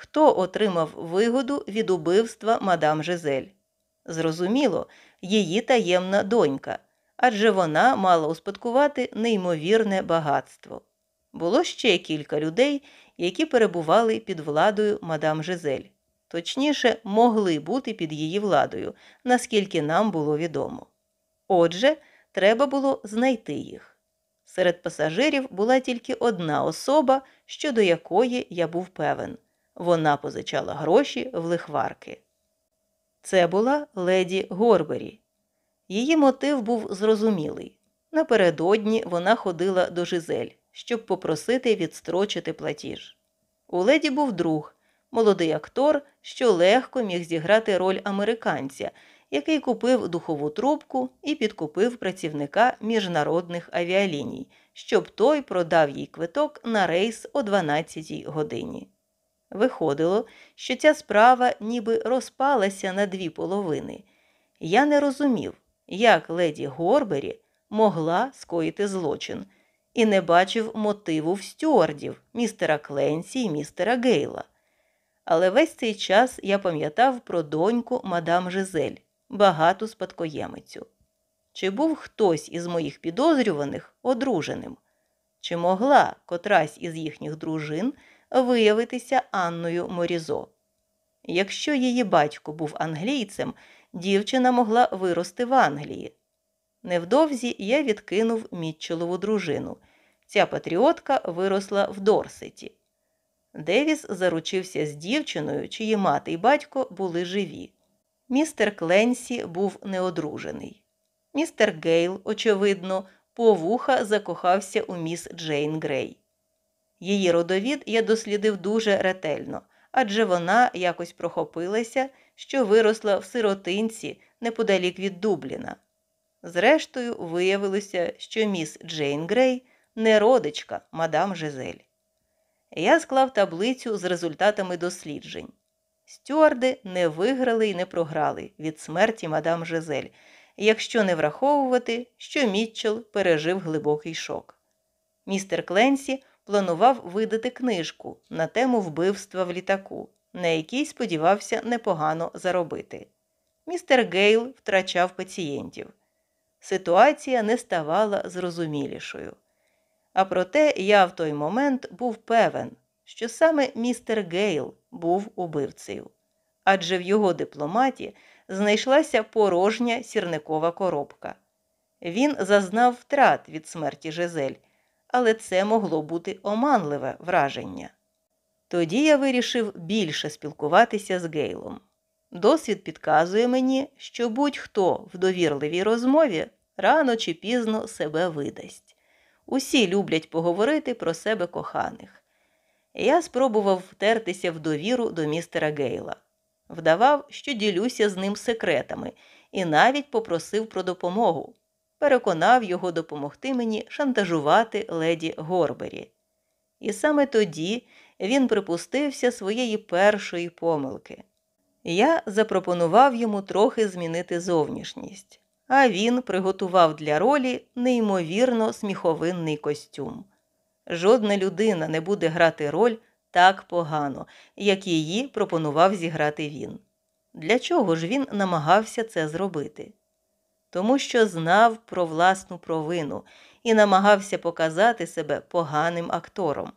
хто отримав вигоду від убивства мадам Жизель? Зрозуміло, її таємна донька адже вона мала успадкувати неймовірне багатство. Було ще кілька людей, які перебували під владою мадам Жизель, точніше, могли бути під її владою, наскільки нам було відомо. Отже, треба було знайти їх. Серед пасажирів була тільки одна особа, щодо якої я був певен вона позичала гроші в лихварки. Це була леді Горбері. Її мотив був зрозумілий. Напередодні вона ходила до Жизель, щоб попросити відстрочити платіж. У леді був друг, молодий актор, що легко міг зіграти роль американця, який купив духову трубку і підкупив працівника міжнародних авіаліній, щоб той продав їй квиток на рейс о 12 годині. Виходило, що ця справа ніби розпалася на дві половини. Я не розумів, як леді Горбері могла скоїти злочин, і не бачив мотиву в стюардів містера Кленсі і містера Гейла. Але весь цей час я пам'ятав про доньку мадам Жизель, багату спадкоємицю. Чи був хтось із моїх підозрюваних одруженим? Чи могла котрась із їхніх дружин виявитися Анною Морізо? Якщо її батько був англійцем, дівчина могла вирости в Англії. Невдовзі я відкинув Мітчелову дружину. Ця патріотка виросла в Дорсеті. Девіс заручився з дівчиною, чиї мати й батько були живі. Містер Кленсі був неодружений. Містер Гейл, очевидно, по вуха закохався у міс Джейн Грей. Її родовід я дослідив дуже ретельно, адже вона якось прохопилася, що виросла в сиротинці неподалік від Дубліна. Зрештою, виявилося, що міс Джейн Грей не родичка мадам Жизель. Я склав таблицю з результатами досліджень. Стюарди не виграли і не програли від смерті мадам Жизель, якщо не враховувати, що Мітчел пережив глибокий шок. Містер Кленсі планував видати книжку на тему вбивства в літаку, на якій сподівався непогано заробити. Містер Гейл втрачав пацієнтів. Ситуація не ставала зрозумілішою. А проте я в той момент був певен, що саме містер Гейл був убивцею, адже в його дипломаті знайшлася порожня сірникова коробка. Він зазнав втрат від смерті Жизель, але це могло бути оманливе враження. Тоді я вирішив більше спілкуватися з Гейлом. Досвід підказує мені, що будь-хто в довірливій розмові рано чи пізно себе видасть. Усі люблять поговорити про себе коханих. Я спробував втертися в довіру до містера Гейла, вдавав, що ділюся з ним секретами, і навіть попросив про допомогу. Переконав його допомогти мені шантажувати леді Горбері. І саме тоді він припустився своєї першої помилки. Я запропонував йому трохи змінити зовнішність, а він приготував для ролі неймовірно сміховинний костюм. Жодна людина не буде грати роль так погано, як її пропонував зіграти він. Для чого ж він намагався це зробити? Тому що знав про власну провину і намагався показати себе поганим актором.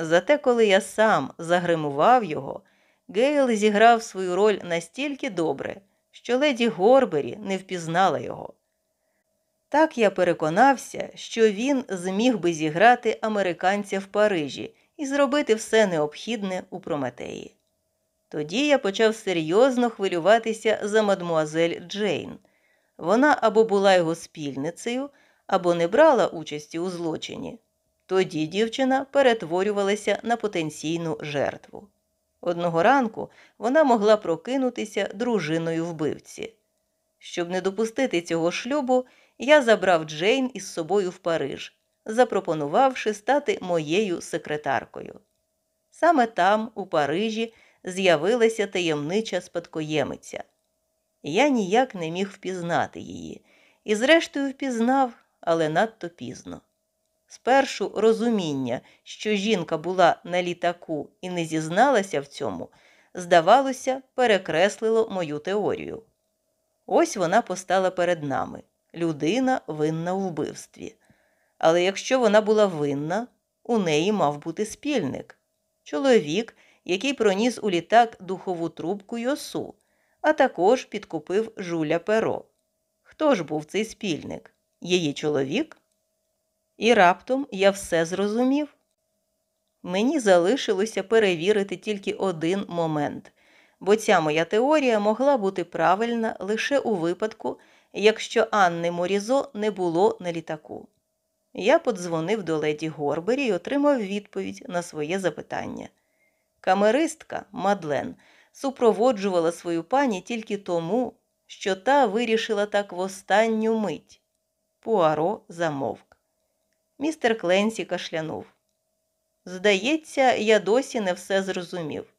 Зате, коли я сам загримував його, Гейл зіграв свою роль настільки добре, що леді Горбері не впізнала його. Так я переконався, що він зміг би зіграти американця в Парижі і зробити все необхідне у Прометеї. Тоді я почав серйозно хвилюватися за мадмуазель Джейн. Вона або була його спільницею, або не брала участі у злочині. Тоді дівчина перетворювалася на потенційну жертву. Одного ранку вона могла прокинутися дружиною вбивці. Щоб не допустити цього шлюбу, я забрав Джейн із собою в Париж, запропонувавши стати моєю секретаркою. Саме там, у Парижі, з'явилася таємнича спадкоємиця. Я ніяк не міг впізнати її, і, зрештою, впізнав, але надто пізно. Спершу розуміння, що жінка була на літаку і не зізналася в цьому, здавалося, перекреслило мою теорію. Ось вона постала перед нами людина винна у вбивстві. Але якщо вона була винна, у неї мав бути спільник чоловік, який проніс у літак духову трубку й осу, а також підкупив жуля перо. Хто ж був цей спільник? Її чоловік? І раптом я все зрозумів. Мені залишилося перевірити тільки один момент, бо ця моя теорія могла бути правильна лише у випадку, якщо Анни Морізо не було на літаку. Я подзвонив до леді Горбері і отримав відповідь на своє запитання. Камеристка Мадлен супроводжувала свою пані тільки тому, що та вирішила так в останню мить. Пуаро замовк. Містер Кленсі кашлянув. Здається, я досі не все зрозумів.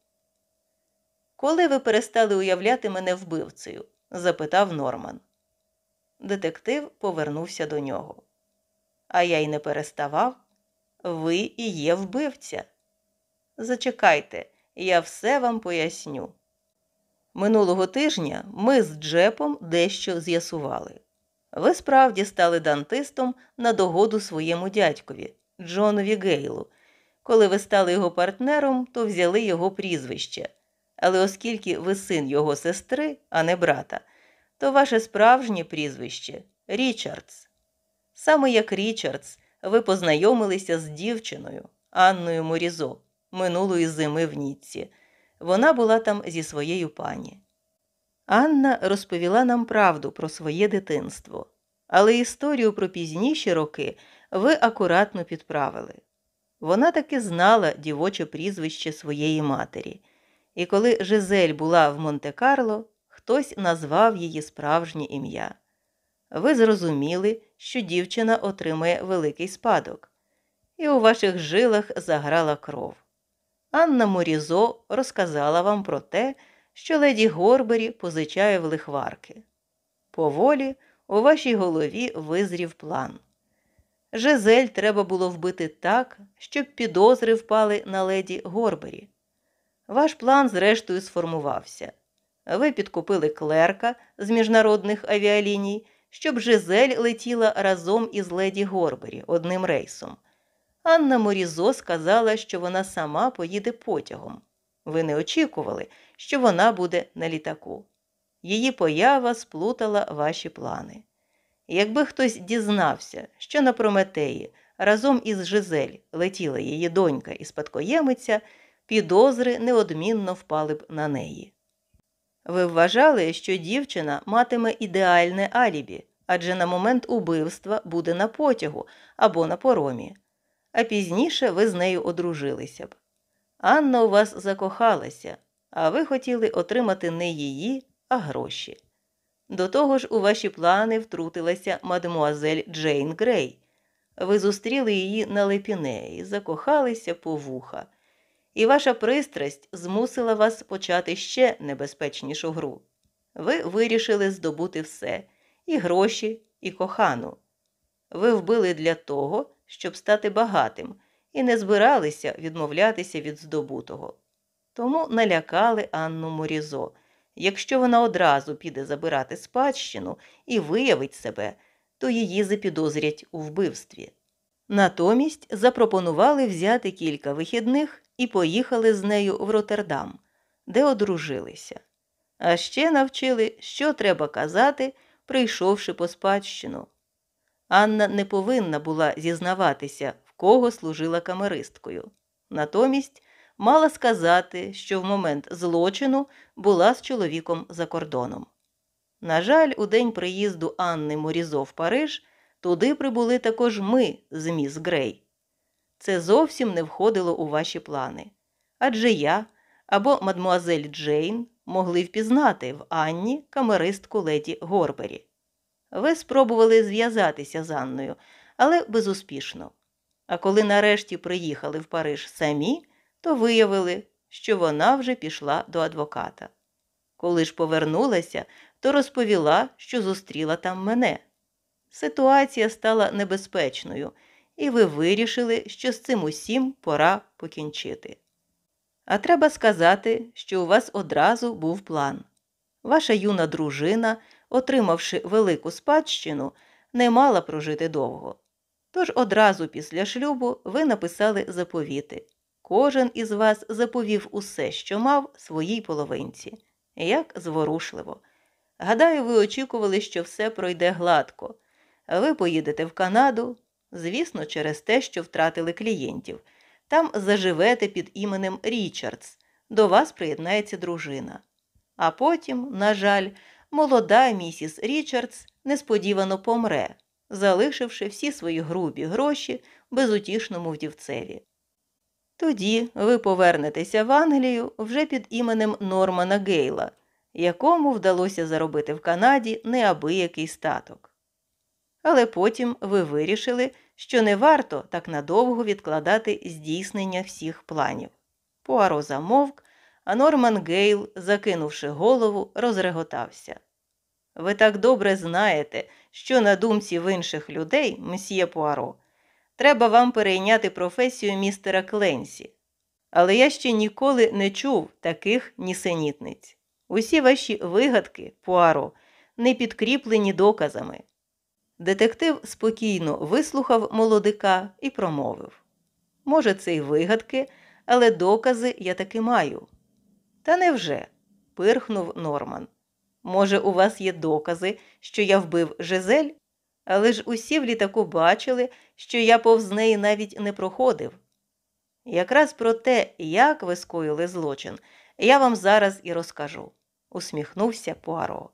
Коли ви перестали уявляти мене вбивцею? запитав Норман. Детектив повернувся до нього. А я й не переставав. Ви і є вбивця. Зачекайте, я все вам поясню. Минулого тижня ми з Джепом дещо з'ясували. Ви справді стали дантистом на догоду своєму дядькові, Джонові Гейлу. Коли ви стали його партнером, то взяли його прізвище. Але оскільки ви син його сестри, а не брата, то ваше справжнє прізвище Річардс. Саме як Річардс, ви познайомилися з дівчиною Анною Морізо минулої зими в Ніцці. Вона була там зі своєю пані. Анна розповіла нам правду про своє дитинство, Але історію про пізніші роки ви акуратно підправили. Вона таки знала дівоче прізвище своєї матері, і коли Жизель була в Монте-Карло, хтось назвав її справжнє ім'я. Ви зрозуміли, що дівчина отримає великий спадок, і у ваших жилах заграла кров. Анна Морізо розказала вам про те, що леді Горбері позичає в лихварки. Поволі у вашій голові визрів план. Жизель треба було вбити так, щоб підозри впали на леді Горбері. Ваш план, зрештою, сформувався. Ви підкупили клерка з міжнародних авіаліній, щоб Жизель летіла разом із леді Горбері одним рейсом. Анна Морізо сказала, що вона сама поїде потягом. Ви не очікували, що вона буде на літаку. Її поява сплутала ваші плани. Якби хтось дізнався, що на Прометеї разом із Жизель летіла її донька і спадкоємиця, підозри неодмінно впали б на неї. Ви вважали, що дівчина матиме ідеальне алібі, адже на момент убивства буде на потягу або на поромі, а пізніше ви з нею одружилися б. Анна у вас закохалася, а ви хотіли отримати не її, а гроші. До того ж, у ваші плани втрутилася мадемуазель Джейн Грей. Ви зустріли її на лепіне і закохалися по вуха. І ваша пристрасть змусила вас почати ще небезпечнішу гру. Ви вирішили здобути все і гроші, і кохану. Ви вбили для того, щоб стати багатим, і не збиралися відмовлятися від здобутого. Тому налякали Анну Морізо. Якщо вона одразу піде забирати спадщину і виявить себе, то її запідозрять у вбивстві. Натомість запропонували взяти кілька вихідних і поїхали з нею в Роттердам, де одружилися. А ще навчили, що треба казати, прийшовши по спадщину. Анна не повинна була зізнаватися, в кого служила камеристкою. Натомість мала сказати, що в момент злочину була з чоловіком за кордоном. На жаль, у день приїзду Анни Морізо в Париж туди прибули також ми з міс Грей. Це зовсім не входило у ваші плани. Адже я або мадмуазель Джейн могли впізнати в Анні камеристку леді Горбері. Ви спробували зв'язатися з Анною, але безуспішно. А коли нарешті приїхали в Париж самі, то виявили, що вона вже пішла до адвоката. Коли ж повернулася, то розповіла, що зустріла там мене. Ситуація стала небезпечною, і ви вирішили, що з цим усім пора покінчити. А треба сказати, що у вас одразу був план. Ваша юна дружина, отримавши велику спадщину, не мала прожити довго. Тож одразу після шлюбу ви написали заповіти. Кожен із вас заповів усе, що мав своїй половинці, як зворушливо. Гадаю, ви очікували, що все пройде гладко. Ви поїдете в Канаду, звісно, через те, що втратили клієнтів. Там заживете під іменем Річардс, до вас приєднається дружина. А потім, на жаль, молода місіс Річардс несподівано помре, залишивши всі свої грубі гроші безутішному вдівцеві. Тоді ви повернетеся в Англію вже під іменем Нормана Гейла, якому вдалося заробити в Канаді неабиякий статок. Але потім ви вирішили, що не варто так надовго відкладати здійснення всіх планів. Пуаро замовк, а Норман Гейл, закинувши голову, розреготався. Ви так добре знаєте, що на думці в інших людей, месьє Пуаро, треба вам перейняти професію містера Кленсі. Але я ще ніколи не чув таких нісенітниць. Усі ваші вигадки, Пуаро, не підкріплені доказами. Детектив спокійно вислухав молодика і промовив Може, це й вигадки, але докази я таки маю. Та невже? пирхнув Норман. Може, у вас є докази, що я вбив Жизель? Але ж усі в літаку бачили, що я повз неї навіть не проходив. Якраз про те, як ви скоїли злочин, я вам зараз і розкажу, усміхнувся Пуаро.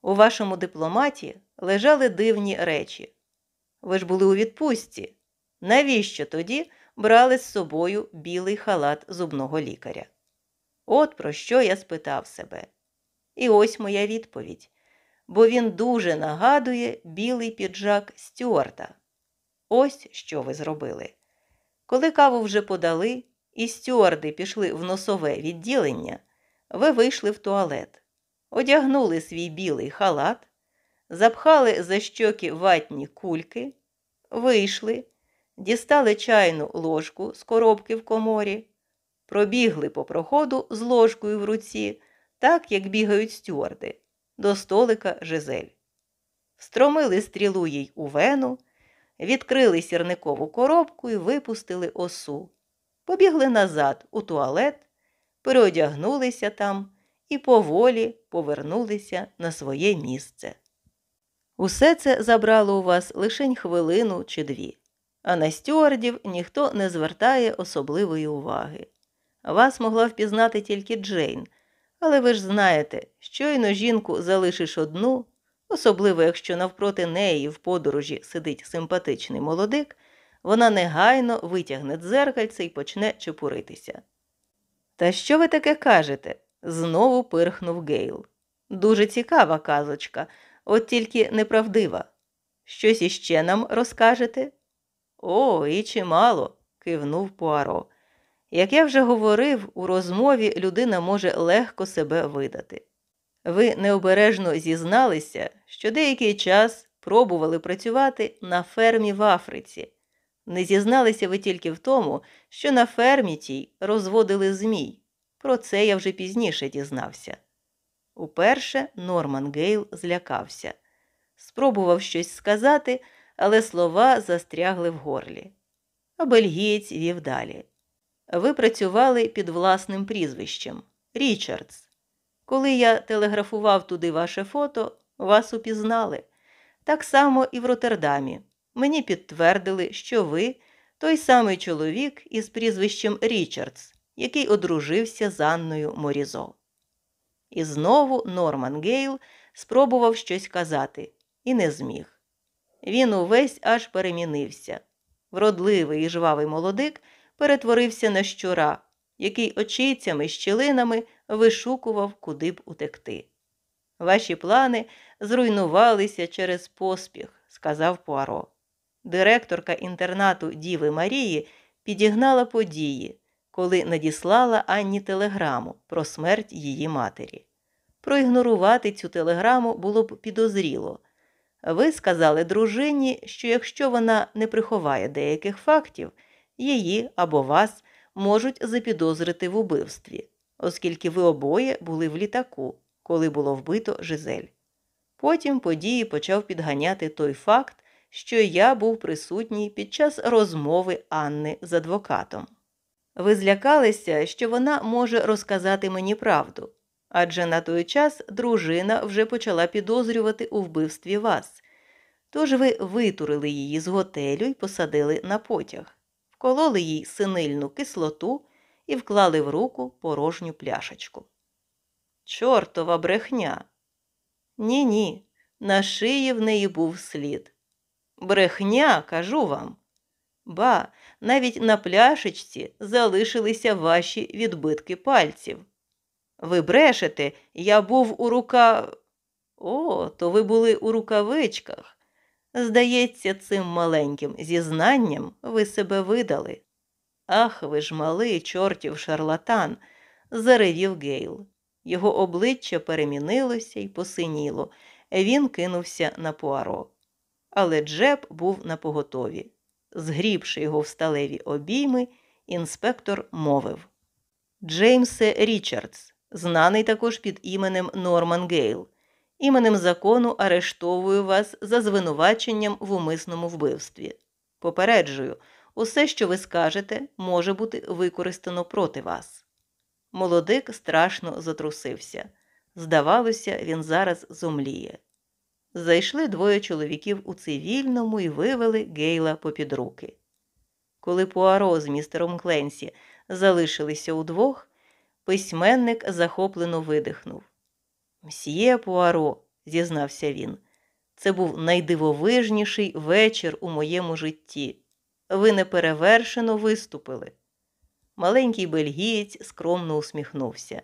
У вашому дипломаті лежали дивні речі. Ви ж були у відпустці. Навіщо тоді брали з собою білий халат зубного лікаря? От про що я спитав себе. І ось моя відповідь. Бо він дуже нагадує білий піджак Стюарта. Ось що ви зробили. Коли каву вже подали, і стюарди пішли в носове відділення, ви вийшли в туалет, одягнули свій білий халат, запхали за щоки ватні кульки, вийшли, дістали чайну ложку з коробки в коморі, пробігли по проходу з ложкою в руці, так як бігають стюарди, до столика Жизель. Стромили стрілу їй у вену, відкрили сірникову коробку і випустили осу. Побігли назад у туалет, переодягнулися там і поволі повернулися на своє місце. Усе це забрало у вас лишень хвилину чи дві, а на стюардів ніхто не звертає особливої уваги. Вас могла впізнати тільки Джейн, але ви ж знаєте, щойно жінку залишиш одну, особливо якщо навпроти неї в подорожі сидить симпатичний молодик, вона негайно витягне дзеркальце і почне чепуритися. Та що ви таке кажете? знову пирхнув Гейл. Дуже цікава казочка, от тільки неправдива. Щось іще нам розкажете? О, і чимало, кивнув Пуаро. Як я вже говорив, у розмові людина може легко себе видати. Ви необережно зізналися, що деякий час пробували працювати на фермі в Африці. Не зізналися ви тільки в тому, що на фермі тій розводили змій. Про це я вже пізніше дізнався. Уперше Норман Гейл злякався. Спробував щось сказати, але слова застрягли в горлі. А бельгієць вів далі. Ви працювали під власним прізвищем Річардс. Коли я телеграфував туди ваше фото, вас упізнали. Так само і в Роттердамі. Мені підтвердили, що ви той самий чоловік із прізвищем Річардс, який одружився з Анною Морізо. І знову Норман Гейл спробував щось казати і не зміг. Він увесь аж перемінився. Вродливий і жвавий молодик перетворився на щура, який очицями щілинами вишукував, куди б утекти. Ваші плани зруйнувалися через поспіх, сказав Пуаро. Директорка інтернату Діви Марії підігнала події, коли надіслала Анні телеграму про смерть її матері. Проігнорувати цю телеграму було б підозріло. Ви сказали дружині, що якщо вона не приховає деяких фактів, її або вас можуть запідозрити в убивстві, оскільки ви обоє були в літаку, коли було вбито Жизель. Потім події почав підганяти той факт, що я був присутній під час розмови Анни з адвокатом. Ви злякалися, що вона може розказати мені правду, адже на той час дружина вже почала підозрювати у вбивстві вас. Тож ви витурили її з готелю і посадили на потяг, вкололи їй синильну кислоту і вклали в руку порожню пляшечку. Чортова брехня. Ні, ні, на шиї в неї був слід. Брехня, кажу вам. Ба, навіть на пляшечці залишилися ваші відбитки пальців. Ви брешете, я був у рука. О, то ви були у рукавичках. Здається, цим маленьким зізнанням ви себе видали. Ах, ви ж малий чортів шарлатан, заревів Гейл. Його обличчя перемінилося і посиніло. Він кинувся на пуаро. Але Джеб був напоготові. Згрібши його в сталеві обійми, інспектор мовив Джеймсе Річардс, знаний також під іменем Норман Гейл. Іменем закону арештовую вас за звинуваченням в умисному вбивстві. Попереджую, усе, що ви скажете, може бути використано проти вас. Молодик страшно затрусився. Здавалося, він зараз зомліє. Зайшли двоє чоловіків у цивільному і вивели Гейла попід руки. Коли Пуаро з містером Кленсі залишилися удвох, письменник захоплено видихнув. Мсьє Пуаро, зізнався він. Це був найдивовижніший вечір у моєму житті. Ви неперевершено виступили. Маленький бельгієць скромно усміхнувся.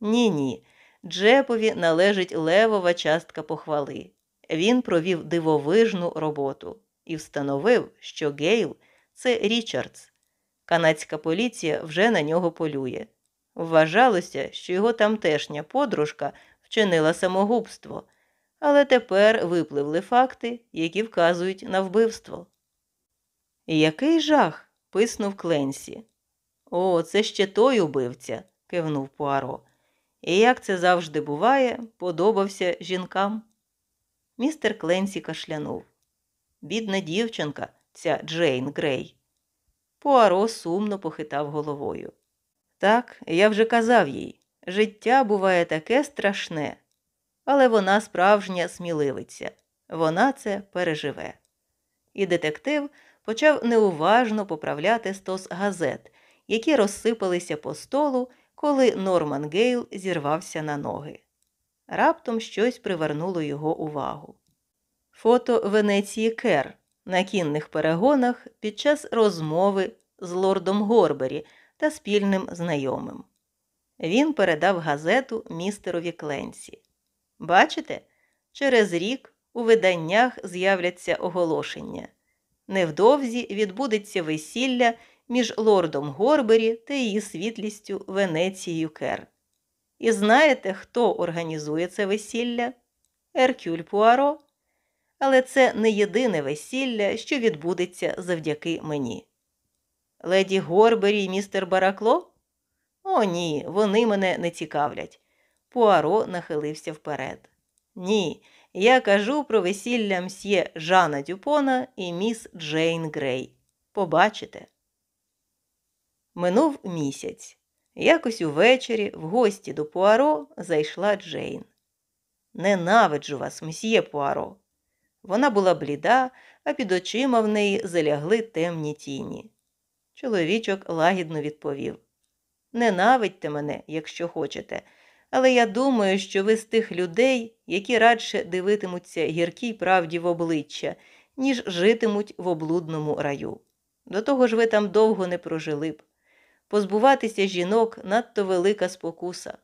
Ні, ні, Джепові належить левова частка похвали. Він провів дивовижну роботу і встановив, що Гейл це Річардс. Канадська поліція вже на нього полює. Вважалося, що його тамтешня подружка вчинила самогубство, але тепер випливли факти, які вказують на вбивство. Який жах. писнув Кленсі. О, це ще той убивця, кивнув Пуаро. І як це завжди буває, подобався жінкам. Містер Кленсі кашлянув. Бідна дівчинка, ця Джейн Грей. Пуаро сумно похитав головою. Так, я вже казав їй, життя буває таке страшне, але вона справжня сміливиця, вона це переживе. І детектив почав неуважно поправляти стос газет, які розсипалися по столу, коли Норман Гейл зірвався на ноги. Раптом щось привернуло його увагу. Фото Венеції Кер на кінних перегонах під час розмови з лордом Горбері та спільним знайомим. Він передав газету містерові Кленсі. Бачите, через рік у виданнях з'являться оголошення. Невдовзі відбудеться весілля між лордом Горбері та її світлістю Венецією Кер. І знаєте, хто організує це весілля? Еркюль Пуаро. Але це не єдине весілля, що відбудеться завдяки мені. Леді Горбері і містер Баракло? О, ні, вони мене не цікавлять. Пуаро нахилився вперед. Ні, я кажу про весілля мсьє Жана Дюпона і міс Джейн Грей. Побачите. Минув місяць. Якось увечері в гості до Пуаро зайшла Джейн. Ненавиджу вас, мсьє Пуаро. Вона була бліда, а під очима в неї залягли темні тіні. Чоловічок лагідно відповів Ненавидьте мене, якщо хочете, але я думаю, що ви з тих людей, які радше дивитимуться гіркій правді в обличчя, ніж житимуть в облудному раю. До того ж ви там довго не прожили б. Позбуватися жінок надто велика спокуса.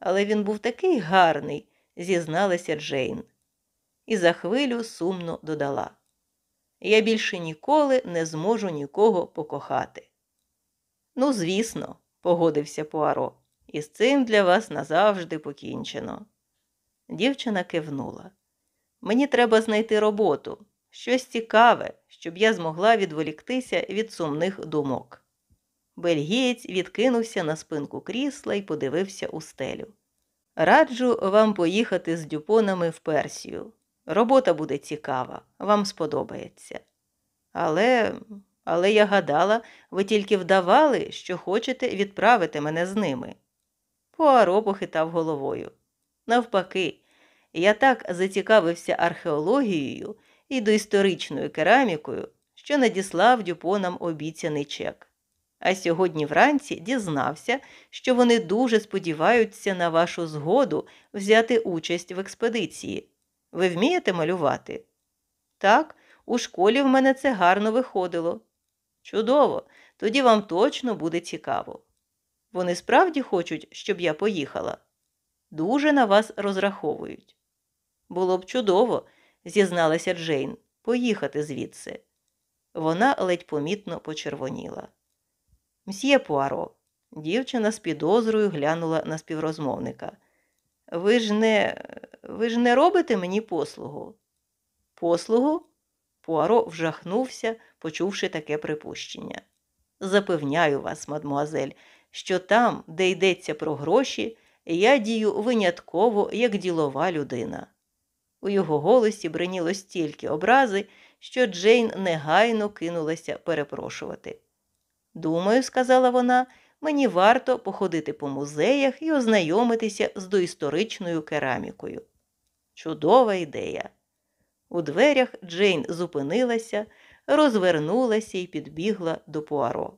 Але він був такий гарний, зізналася Джейн. І за хвилю сумно додала Я більше ніколи не зможу нікого покохати. Ну, звісно, погодився Пуаро, і з цим для вас назавжди покінчено. Дівчина кивнула. Мені треба знайти роботу, щось цікаве, щоб я змогла відволіктися від сумних думок. Бельгієць відкинувся на спинку крісла і подивився у стелю. Раджу вам поїхати з дюпонами в Персію. Робота буде цікава, вам сподобається. Але, але я гадала, ви тільки вдавали, що хочете відправити мене з ними. Пуаро похитав головою. Навпаки, я так зацікавився археологією і доісторичною керамікою, що надіслав дюпонам обіцяний чек а сьогодні вранці дізнався, що вони дуже сподіваються на вашу згоду взяти участь в експедиції. Ви вмієте малювати? Так, у школі в мене це гарно виходило. Чудово, тоді вам точно буде цікаво. Вони справді хочуть, щоб я поїхала. Дуже на вас розраховують. Було б чудово, зізналася Джейн, поїхати звідси. Вона ледь помітно почервоніла. Мсьє Пуаро, дівчина з підозрою глянула на співрозмовника. Ви ж не ви ж не робите мені послугу? Послугу? Пуаро вжахнувся, почувши таке припущення. Запевняю вас, мадмуазель, що там, де йдеться про гроші, я дію винятково як ділова людина. У його голосі бриніло стільки образи, що Джейн негайно кинулася перепрошувати. Думаю, сказала вона, мені варто походити по музеях і ознайомитися з доісторичною керамікою. Чудова ідея. У дверях Джейн зупинилася, розвернулася і підбігла до Пуаро.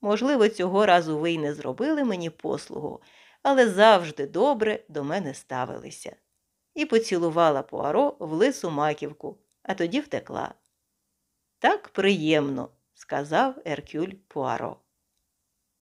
Можливо, цього разу ви й не зробили мені послугу, але завжди добре до мене ставилися. і поцілувала Пуаро в лису маківку, а тоді втекла. Так приємно, сказав Еркюль Пуаро.